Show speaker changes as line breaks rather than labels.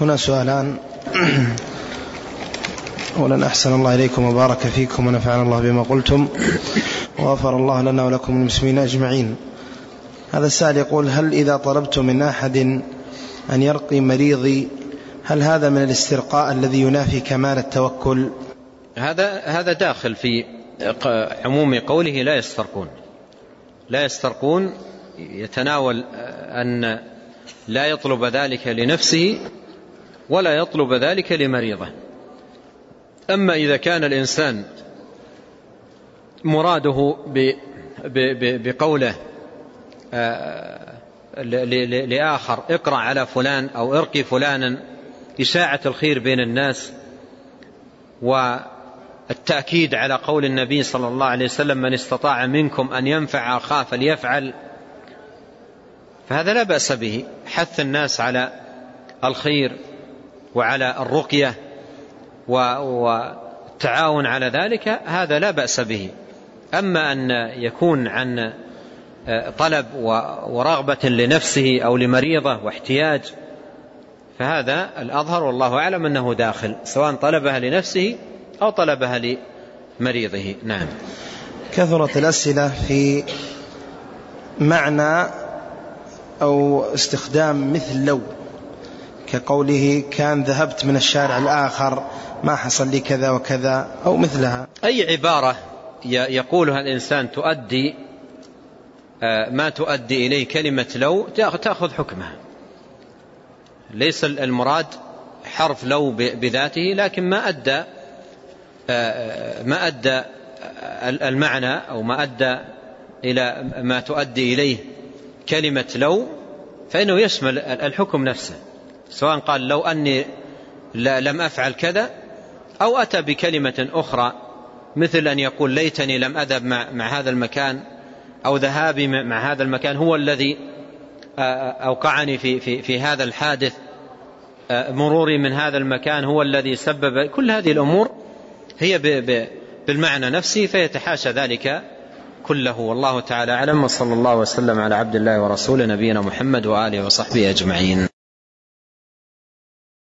هنا سؤالان. أولا أحسن الله إليكم وبارك فيكم ونفعنا الله بما قلتم. وغفر الله لنا ولكم المسلمين أجمعين. هذا السائل يقول هل إذا طلبت من أحد أن يرقي مريضي هل هذا من الاسترقاء الذي ينافي كمال التوكل؟
هذا هذا داخل في عموم قوله لا يسترقون. لا يسترقون يتناول أن لا يطلب ذلك لنفسه ولا يطلب ذلك لمريضه. أما إذا كان الإنسان مراده بقوله آه، لآخر اقرأ على فلان أو ارقي فلانا إشاعة الخير بين الناس والتأكيد على قول النبي صلى الله عليه وسلم من استطاع منكم أن ينفع أخاه فليفعل فهذا لا بأس به. حث الناس على الخير وعلى الرقية والتعاون على ذلك هذا لا بأس به. أما أن يكون عن آه، طلب ورغبة لنفسه أو لمريضة واحتياج فهذا الأظهر والله أعلم أنه داخل سواء طلبها لنفسه أو طلبها لمريضه. نعم.
كثرت الأسئلة في معنى أو استخدام مثل لو. كقوله كان ذهبت من الشارع الآخر ما حصل لي كذا وكذا أو مثلها.
أي عبارة يقولها الإنسان تؤدي آه، ما تؤدي إليه كلمة لو تأخذ حكمها. ليس المراد حرف لو بذاته لكن ما أدى آه، ما أدى المعنى أو ما أدى إلى ما تؤدي إليه كلمة لو فإنه يشمل الحكم نفسه. سواء قال لو أني لم أفعل كذا أو أتى بكلمة أخرى مثل أن يقول ليتني لم أذهب مع, مع هذا المكان أو ذهابي مع هذا المكان هو الذي أوقعني في, في, في هذا الحادث مروري من هذا المكان هو الذي سبب كل هذه الأمور هي بالمعنى نفسه فيتحاشى ذلك كله. والله تعالى أعلم وصلى الله وسلم على عبد الله ورسوله نبينا محمد وآله وصحبه أجمعين.